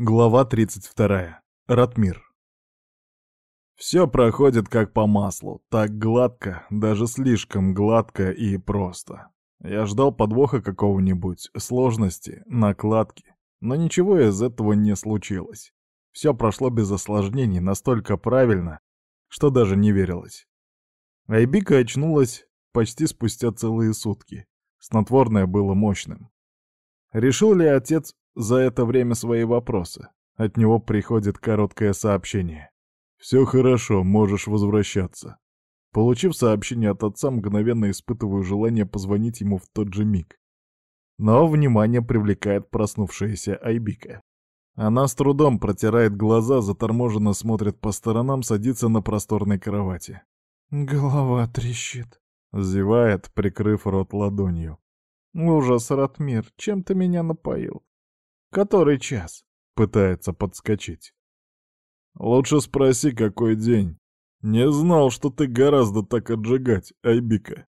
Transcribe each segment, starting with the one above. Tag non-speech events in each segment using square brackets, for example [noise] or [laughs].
Глава 32. Ратмир. Все проходит как по маслу, так гладко, даже слишком гладко и просто. Я ждал подвоха какого-нибудь, сложности, накладки, но ничего из этого не случилось. Все прошло без осложнений настолько правильно, что даже не верилось. Айбика очнулась почти спустя целые сутки. Снотворное было мощным. Решил ли отец за это время свои вопросы. От него приходит короткое сообщение. «Все хорошо, можешь возвращаться». Получив сообщение от отца, мгновенно испытываю желание позвонить ему в тот же миг. Но внимание привлекает проснувшаяся Айбика. Она с трудом протирает глаза, заторможенно смотрит по сторонам, садится на просторной кровати. «Голова трещит», — зевает, прикрыв рот ладонью. «Ужас, Ратмир, чем ты меня напоил? который час?» — пытается подскочить. «Лучше спроси, какой день. Не знал, что ты гораздо так отжигать, Айбика».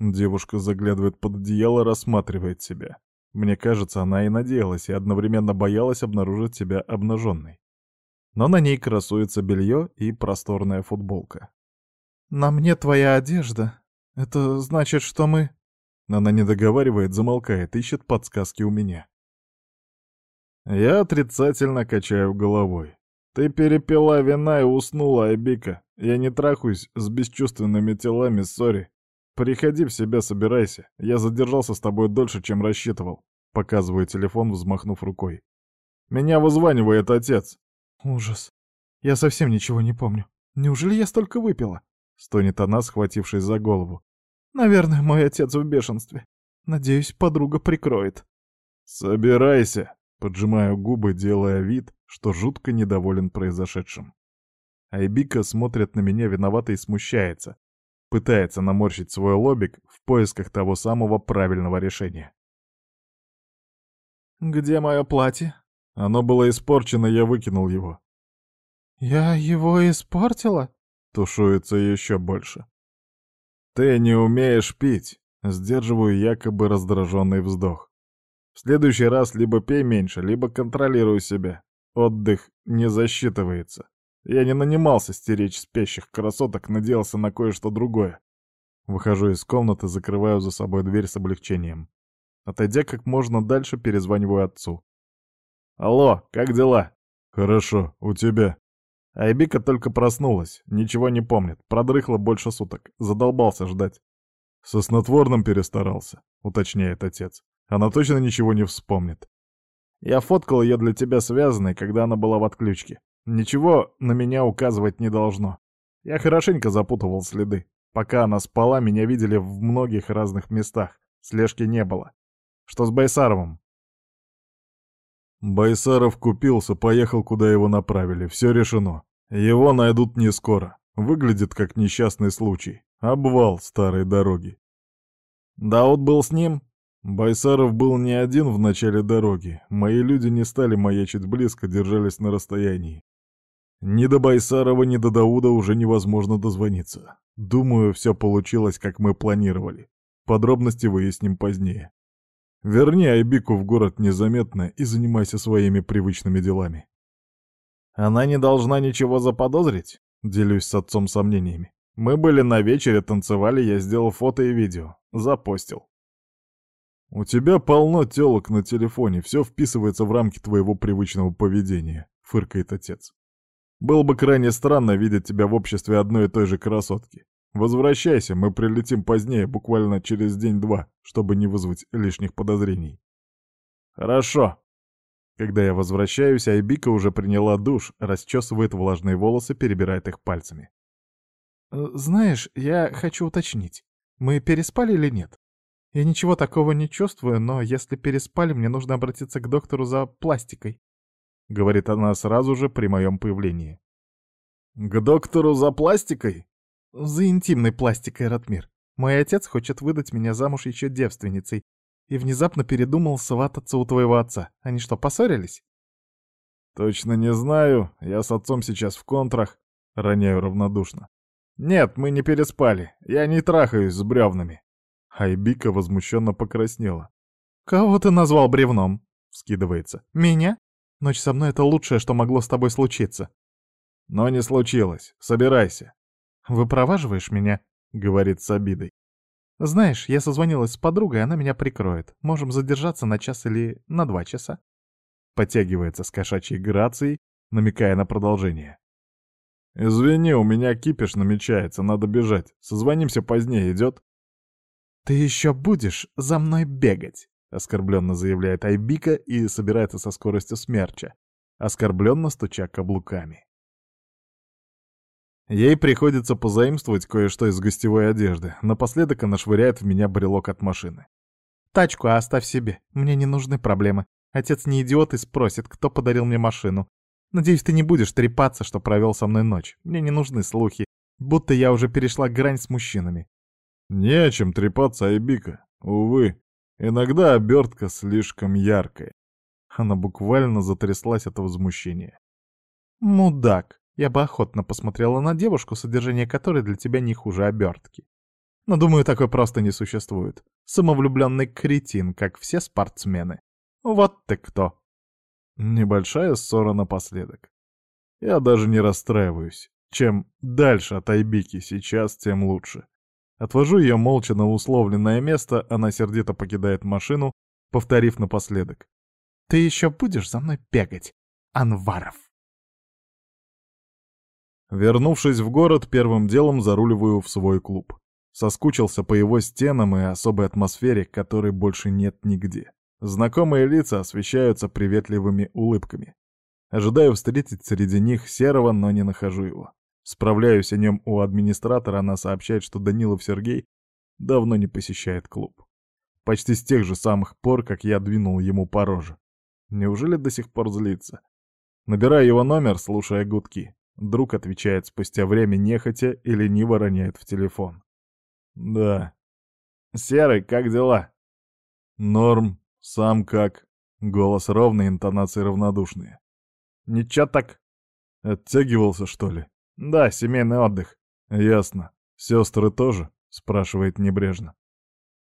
Девушка заглядывает под одеяло, рассматривает себя. Мне кажется, она и надеялась, и одновременно боялась обнаружить себя обнаженной. Но на ней красуется белье и просторная футболка. «На мне твоя одежда. Это значит, что мы...» Она не договаривает, замолкает, ищет подсказки у меня. Я отрицательно качаю головой. Ты перепила вина и уснула, Айбика. Я не трахаюсь с бесчувственными телами, сори. Приходи в себя, собирайся. Я задержался с тобой дольше, чем рассчитывал. Показываю телефон, взмахнув рукой. Меня вызванивает отец. Ужас. Я совсем ничего не помню. Неужели я столько выпила? Стонет она, схватившись за голову. Наверное, мой отец в бешенстве. Надеюсь, подруга прикроет. Собирайся, поджимаю губы, делая вид, что жутко недоволен произошедшим. Айбика смотрит на меня виновато и смущается, пытается наморщить свой лобик в поисках того самого правильного решения. «Где мое платье?» Оно было испорчено, я выкинул его. «Я его испортила?» Тушуется еще больше. «Ты не умеешь пить!» Сдерживаю якобы раздраженный вздох. Следующий раз либо пей меньше, либо контролируй себя. Отдых не засчитывается. Я не нанимался стеречь спящих красоток, надеялся на кое-что другое. Выхожу из комнаты, закрываю за собой дверь с облегчением. Отойдя как можно дальше, перезваниваю отцу. «Алло, как дела?» «Хорошо, у тебя?» Айбика только проснулась, ничего не помнит, продрыхла больше суток, задолбался ждать. «Со снотворным перестарался», — уточняет отец. Она точно ничего не вспомнит. Я фоткал ее для тебя связанной, когда она была в отключке. Ничего на меня указывать не должно. Я хорошенько запутывал следы. Пока она спала, меня видели в многих разных местах. Слежки не было. Что с Байсаровым? Байсаров купился, поехал, куда его направили. Все решено. Его найдут не скоро. Выглядит как несчастный случай. Обвал старой дороги. Дауд был с ним? Байсаров был не один в начале дороги. Мои люди не стали маячить близко, держались на расстоянии. Ни до Байсарова, ни до Дауда уже невозможно дозвониться. Думаю, все получилось, как мы планировали. Подробности выясним позднее. Верни Айбику в город незаметно и занимайся своими привычными делами. Она не должна ничего заподозрить, делюсь с отцом сомнениями. Мы были на вечере, танцевали, я сделал фото и видео. Запостил. У тебя полно телок на телефоне, все вписывается в рамки твоего привычного поведения», — фыркает отец. «Было бы крайне странно видеть тебя в обществе одной и той же красотки. Возвращайся, мы прилетим позднее, буквально через день-два, чтобы не вызвать лишних подозрений». «Хорошо». Когда я возвращаюсь, Айбика уже приняла душ, расчесывает влажные волосы, перебирает их пальцами. «Э, «Знаешь, я хочу уточнить, мы переспали или нет?» Я ничего такого не чувствую, но если переспали, мне нужно обратиться к доктору за пластикой», — говорит она сразу же при моем появлении. «К доктору за пластикой?» «За интимной пластикой, Ратмир. Мой отец хочет выдать меня замуж еще девственницей и внезапно передумал свататься у твоего отца. Они что, поссорились?» «Точно не знаю. Я с отцом сейчас в контрах», — роняю равнодушно. «Нет, мы не переспали. Я не трахаюсь с бревнами». Айбика возмущенно покраснела. «Кого ты назвал бревном?» — вскидывается. «Меня? Ночь со мной — это лучшее, что могло с тобой случиться». «Но не случилось. Собирайся». «Выпроваживаешь меня?» — говорит с обидой. «Знаешь, я созвонилась с подругой, она меня прикроет. Можем задержаться на час или на два часа». Подтягивается с кошачьей грацией, намекая на продолжение. «Извини, у меня кипиш намечается, надо бежать. Созвонимся позднее, идет?» «Ты еще будешь за мной бегать!» — оскорбленно заявляет Айбика и собирается со скоростью смерча, оскорбленно стуча каблуками. Ей приходится позаимствовать кое-что из гостевой одежды. Напоследок она швыряет в меня брелок от машины. «Тачку оставь себе. Мне не нужны проблемы. Отец не идиот и спросит, кто подарил мне машину. Надеюсь, ты не будешь трепаться, что провел со мной ночь. Мне не нужны слухи, будто я уже перешла грань с мужчинами. Не о чем трепаться, Айбика, увы. Иногда обертка слишком яркая. Она буквально затряслась от возмущения. «Мудак! Я бы охотно посмотрела на девушку, содержание которой для тебя не хуже обертки. Но, думаю, такой просто не существует. Самовлюбленный кретин, как все спортсмены. Вот ты кто!» Небольшая ссора напоследок. Я даже не расстраиваюсь. Чем дальше от Айбики сейчас, тем лучше. Отвожу ее молча на условленное место, она сердито покидает машину, повторив напоследок. «Ты еще будешь за мной бегать, Анваров!» Вернувшись в город, первым делом заруливаю в свой клуб. Соскучился по его стенам и особой атмосфере, которой больше нет нигде. Знакомые лица освещаются приветливыми улыбками. Ожидаю встретить среди них серого, но не нахожу его. Справляюсь о нем у администратора, она сообщает, что Данилов Сергей давно не посещает клуб. Почти с тех же самых пор, как я двинул ему по роже. Неужели до сих пор злится? Набираю его номер, слушая гудки. Друг отвечает спустя время нехотя и лениво роняет в телефон. «Да». «Серый, как дела?» «Норм. Сам как?» Голос ровный, интонации равнодушные. «Ничего так?» «Оттягивался, что ли?» «Да, семейный отдых». «Ясно. Сестры тоже?» — спрашивает небрежно.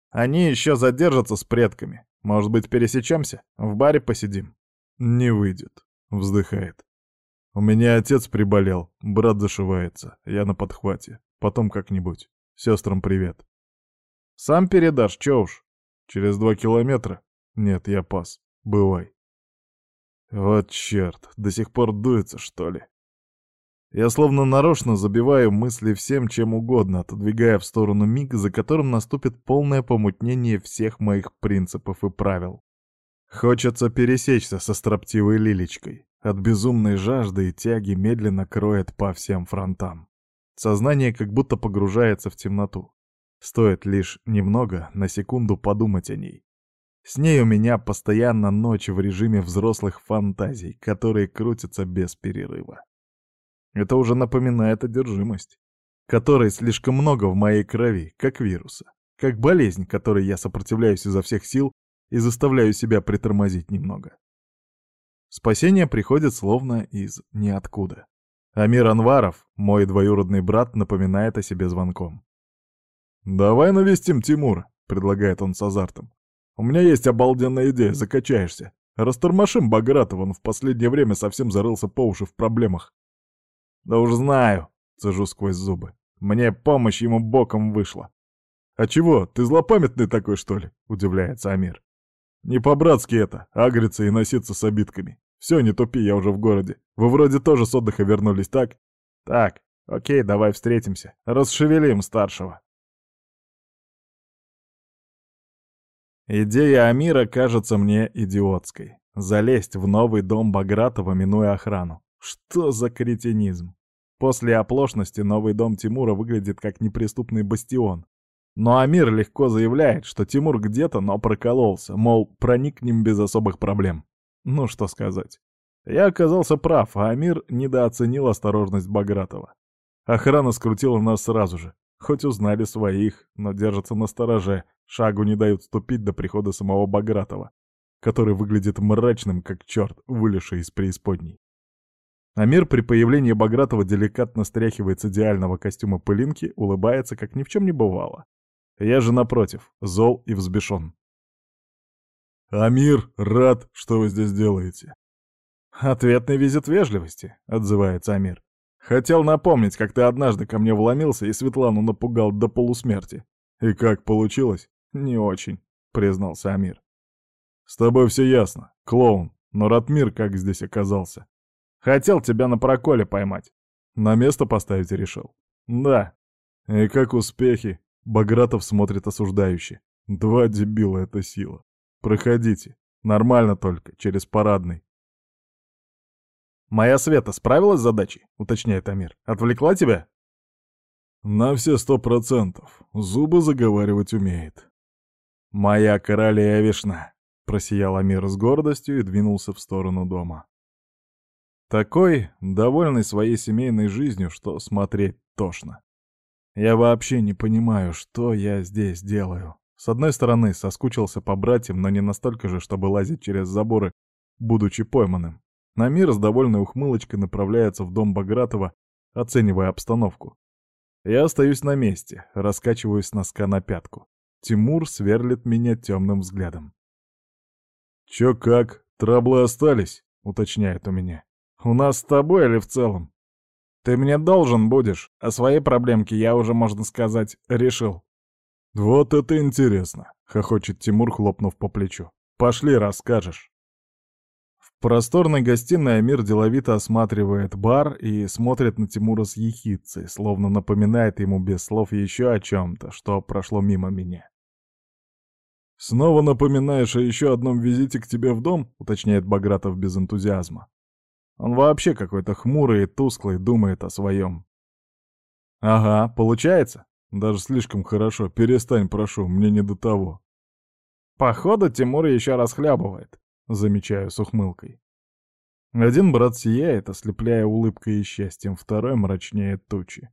«Они еще задержатся с предками. Может быть, пересечемся? В баре посидим?» «Не выйдет», — вздыхает. «У меня отец приболел, брат зашивается, я на подхвате. Потом как-нибудь. Сестрам привет». «Сам передашь, че уж?» «Через два километра?» «Нет, я пас. Бывай». «Вот черт, до сих пор дуется, что ли?» Я словно нарочно забиваю мысли всем чем угодно, отодвигая в сторону миг, за которым наступит полное помутнение всех моих принципов и правил. Хочется пересечься со строптивой лилечкой. От безумной жажды и тяги медленно кроет по всем фронтам. Сознание как будто погружается в темноту. Стоит лишь немного, на секунду подумать о ней. С ней у меня постоянно ночь в режиме взрослых фантазий, которые крутятся без перерыва. Это уже напоминает одержимость, которой слишком много в моей крови, как вируса, как болезнь, которой я сопротивляюсь изо всех сил и заставляю себя притормозить немного. Спасение приходит словно из ниоткуда. Амир Анваров, мой двоюродный брат, напоминает о себе звонком. «Давай навестим Тимура», — предлагает он с азартом. «У меня есть обалденная идея, закачаешься. Растормошим Багратова, он в последнее время совсем зарылся по уши в проблемах. «Да уж знаю», — цежу сквозь зубы. «Мне помощь ему боком вышла». «А чего, ты злопамятный такой, что ли?» — удивляется Амир. «Не по-братски это, а агриться и носиться с обидками. Все, не тупи, я уже в городе. Вы вроде тоже с отдыха вернулись, так?» «Так, окей, давай встретимся. Расшевелим старшего». Идея Амира кажется мне идиотской. Залезть в новый дом Багратова, минуя охрану. Что за кретинизм? После оплошности новый дом Тимура выглядит как неприступный бастион. Но Амир легко заявляет, что Тимур где-то, но прокололся, мол, проникнем без особых проблем. Ну что сказать. Я оказался прав, а Амир недооценил осторожность Багратова. Охрана скрутила нас сразу же. Хоть узнали своих, но держатся на стороже, шагу не дают ступить до прихода самого Багратова, который выглядит мрачным, как черт, вылезший из преисподней. Амир при появлении Багратова деликатно стряхивает с идеального костюма пылинки, улыбается, как ни в чем не бывало. Я же, напротив, зол и взбешен. «Амир, рад, что вы здесь делаете». «Ответный визит вежливости», — отзывается Амир. «Хотел напомнить, как ты однажды ко мне вломился и Светлану напугал до полусмерти». «И как получилось?» «Не очень», — признался Амир. «С тобой все ясно, клоун, но Ратмир как здесь оказался?» Хотел тебя на проколе поймать. На место поставить решил. Да. И как успехи? Багратов смотрит осуждающе. Два дебила — это сила. Проходите. Нормально только, через парадный. «Моя Света справилась с задачей?» — уточняет Амир. «Отвлекла тебя?» «На все сто процентов. Зубы заговаривать умеет». «Моя королевишна!» — просиял Амир с гордостью и двинулся в сторону дома. Такой, довольный своей семейной жизнью, что смотреть тошно. Я вообще не понимаю, что я здесь делаю. С одной стороны, соскучился по братьям, но не настолько же, чтобы лазить через заборы, будучи пойманным. Намир с довольной ухмылочкой направляется в дом Багратова, оценивая обстановку. Я остаюсь на месте, раскачиваюсь с носка на пятку. Тимур сверлит меня темным взглядом. «Чё как, траблы остались?» — уточняет у меня. У нас с тобой или в целом? Ты мне должен будешь, а свои проблемки я уже, можно сказать, решил. Вот это интересно, хохочет Тимур, хлопнув по плечу. Пошли, расскажешь. В просторной гостиной Амир деловито осматривает бар и смотрит на Тимура с ехицей, словно напоминает ему без слов еще о чем-то, что прошло мимо меня. «Снова напоминаешь о еще одном визите к тебе в дом?» — уточняет Багратов без энтузиазма. Он вообще какой-то хмурый и тусклый, думает о своем. Ага, получается? Даже слишком хорошо. Перестань, прошу, мне не до того. Походу, Тимур еще расхлябывает, замечаю с ухмылкой. Один брат сияет, ослепляя улыбкой и счастьем, второй мрачнеет тучи.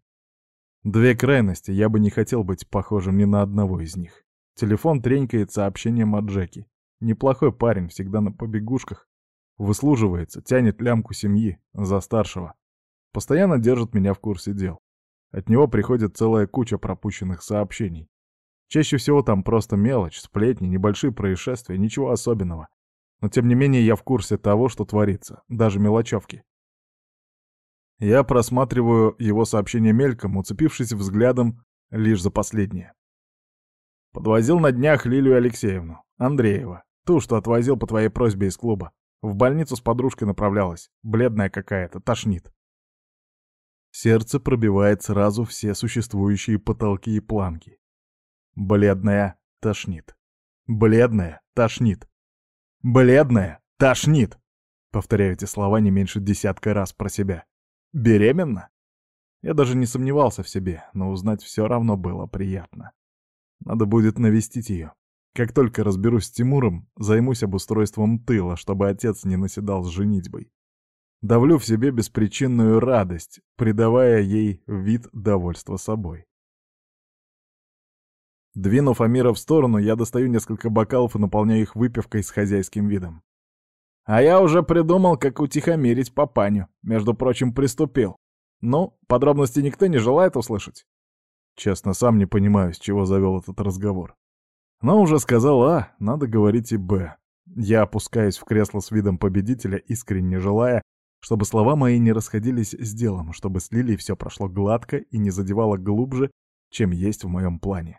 Две крайности, я бы не хотел быть похожим ни на одного из них. Телефон тренькает сообщением от Джеки. Неплохой парень, всегда на побегушках, Выслуживается, тянет лямку семьи за старшего. Постоянно держит меня в курсе дел. От него приходит целая куча пропущенных сообщений. Чаще всего там просто мелочь, сплетни, небольшие происшествия, ничего особенного. Но тем не менее я в курсе того, что творится, даже мелочевки. Я просматриваю его сообщение мельком, уцепившись взглядом лишь за последнее. Подвозил на днях Лилию Алексеевну, Андреева, ту, что отвозил по твоей просьбе из клуба. В больницу с подружкой направлялась, бледная какая-то, тошнит. Сердце пробивает сразу все существующие потолки и планки. Бледная тошнит. Бледная тошнит. Бледная тошнит. Повторяю эти слова не меньше десятка раз про себя. Беременна? Я даже не сомневался в себе, но узнать все равно было приятно. Надо будет навестить ее, как только разберусь с Тимуром, займусь обустройством тыла, чтобы отец не наседал с женитьбой. Давлю в себе беспричинную радость, придавая ей вид довольства собой. Двинув Амира в сторону, я достаю несколько бокалов и наполняю их выпивкой с хозяйским видом. А я уже придумал, как утихомирить папаню. Между прочим, приступил. Ну, подробности никто не желает услышать. Честно, сам не понимаю, с чего завел этот разговор. Но уже сказала «А», надо говорить и «Б». Я опускаюсь в кресло с видом победителя, искренне желая, чтобы слова мои не расходились с делом, чтобы с Лилией все прошло гладко и не задевало глубже, чем есть в моем плане.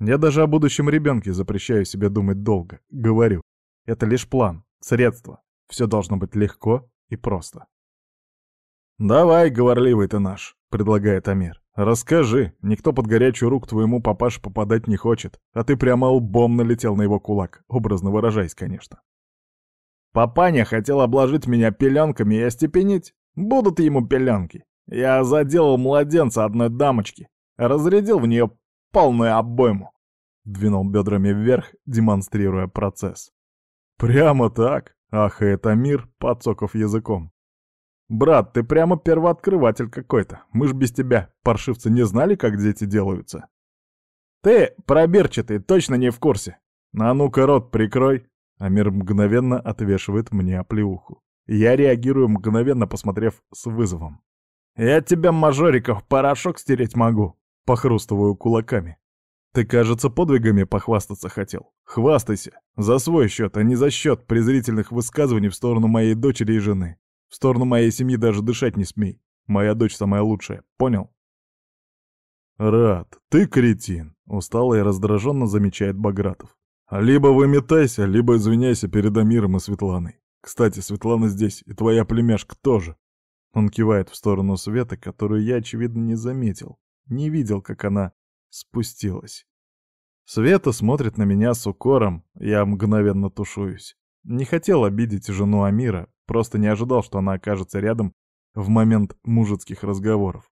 Я даже о будущем ребенке запрещаю себе думать долго. Говорю, это лишь план, средство. Все должно быть легко и просто. «Давай, говорливый ты наш», — предлагает Амир. «Расскажи, никто под горячую руку твоему папаше попадать не хочет, а ты прямо лбом налетел на его кулак, образно выражаясь, конечно». «Папаня хотел обложить меня пеленками и остепенить. Будут ему пеленки. Я заделал младенца одной дамочки, разрядил в нее полную обойму». Двинул бедрами вверх, демонстрируя процесс. «Прямо так?» — Ах, это мир!» подсоков языком. «Брат, ты прямо первооткрыватель какой-то. Мы ж без тебя, паршивцы, не знали, как дети делаются». «Ты, пробирчатый, точно не в курсе. На ну-ка, рот прикрой». Амир мгновенно отвешивает мне оплеуху. Я реагирую мгновенно, посмотрев с вызовом. «Я тебя, мажориков, порошок стереть могу!» — похрустываю кулаками. «Ты, кажется, подвигами похвастаться хотел. Хвастайся! За свой счет, а не за счет презрительных высказываний в сторону моей дочери и жены. В сторону моей семьи даже дышать не смей. Моя дочь самая лучшая, понял? Рад, ты кретин, устало и раздраженно замечает Багратов. Либо выметайся, либо извиняйся перед Амиром и Светланой. Кстати, Светлана здесь, и твоя племяшка тоже. Он кивает в сторону Светы, которую я, очевидно, не заметил. Не видел, как она спустилась. Света смотрит на меня с укором, я мгновенно тушуюсь. Не хотел обидеть жену Амира, Просто не ожидал, что она окажется рядом в момент мужицких разговоров.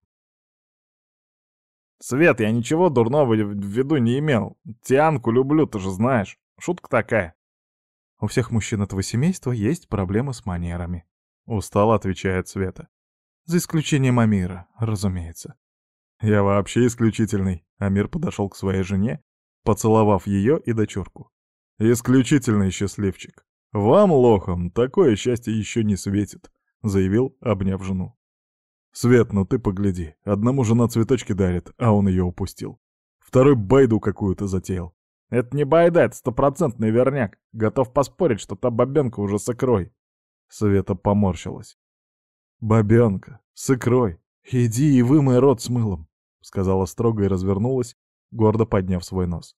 «Свет, я ничего дурного в виду не имел. Тианку люблю, ты же знаешь. Шутка такая». «У всех мужчин этого семейства есть проблемы с манерами», — устало отвечает Света. «За исключением Амира, разумеется». «Я вообще исключительный», — Амир подошел к своей жене, поцеловав ее и дочурку. «Исключительный счастливчик». «Вам, лохам такое счастье еще не светит», — заявил, обняв жену. «Свет, ну ты погляди, одному жена цветочки дарит, а он ее упустил. Второй байду какую-то затеял. Это не байда, это стопроцентный верняк. Готов поспорить, что та бабенка уже с икрой». Света поморщилась. «Бабенка, с икрой, иди и вымой рот с мылом», — сказала строго и развернулась, гордо подняв свой нос.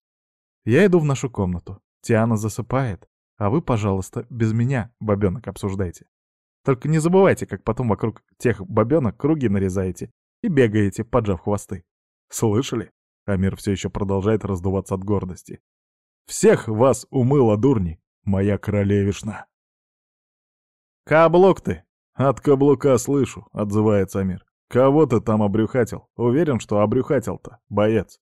«Я иду в нашу комнату. Тиана засыпает. А вы, пожалуйста, без меня бабёнок обсуждайте. Только не забывайте, как потом вокруг тех бабёнок круги нарезаете и бегаете, поджав хвосты. Слышали? Амир все еще продолжает раздуваться от гордости. Всех вас умыла дурни, моя королевишна. Каблук ты! От каблука слышу, отзывается Амир. Кого ты там обрюхатил? Уверен, что обрюхатил-то, боец.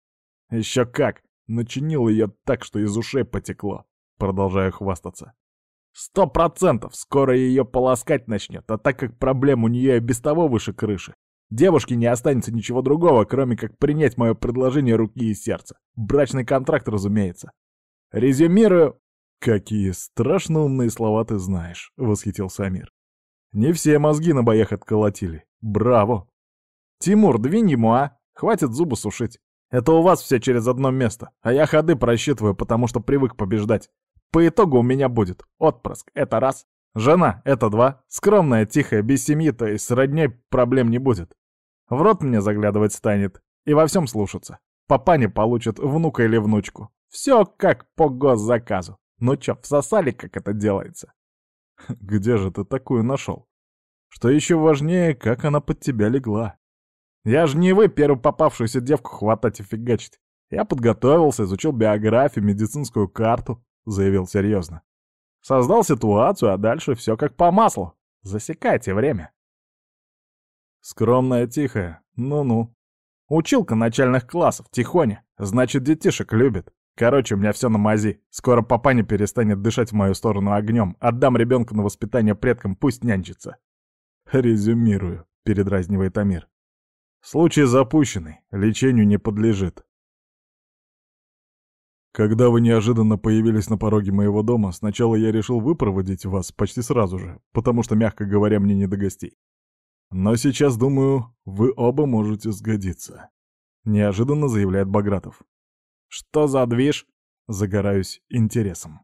Еще как! Начинил ее так, что из ушей потекло продолжая хвастаться. «Сто процентов! Скоро ее полоскать начнет, а так как проблем у нее и без того выше крыши, девушке не останется ничего другого, кроме как принять мое предложение руки и сердца. Брачный контракт, разумеется. Резюмирую...» «Какие страшно умные слова ты знаешь», — восхитился Амир. «Не все мозги на боях отколотили. Браво!» «Тимур, двинь ему, а! Хватит зубы сушить!» Это у вас все через одно место, а я ходы просчитываю, потому что привык побеждать. По итогу у меня будет отпрыск, это раз, жена, это два, скромная, тихая, без семьи-то есть с родней проблем не будет. В рот мне заглядывать станет и во всем слушаться. Папа не получит внука или внучку. Все как по госзаказу. Ну чё, всосали, как это делается? [laughs] Где же ты такую нашел? Что еще важнее, как она под тебя легла. Я же не вы первую попавшуюся девку хватать и фигачить. Я подготовился, изучил биографию, медицинскую карту. — заявил серьезно. «Создал ситуацию, а дальше все как по маслу. Засекайте время». Скромная, тихая, ну-ну. Училка начальных классов, тихоня. Значит, детишек любит. Короче, у меня все на мази. Скоро папаня перестанет дышать в мою сторону огнем. Отдам ребенка на воспитание предкам, пусть нянчится. Резюмирую, передразнивает Амир. Случай запущенный, лечению не подлежит. Когда вы неожиданно появились на пороге моего дома, сначала я решил выпроводить вас почти сразу же, потому что, мягко говоря, мне не до гостей. Но сейчас, думаю, вы оба можете сгодиться. Неожиданно заявляет Багратов. Что за движ? Загораюсь интересом.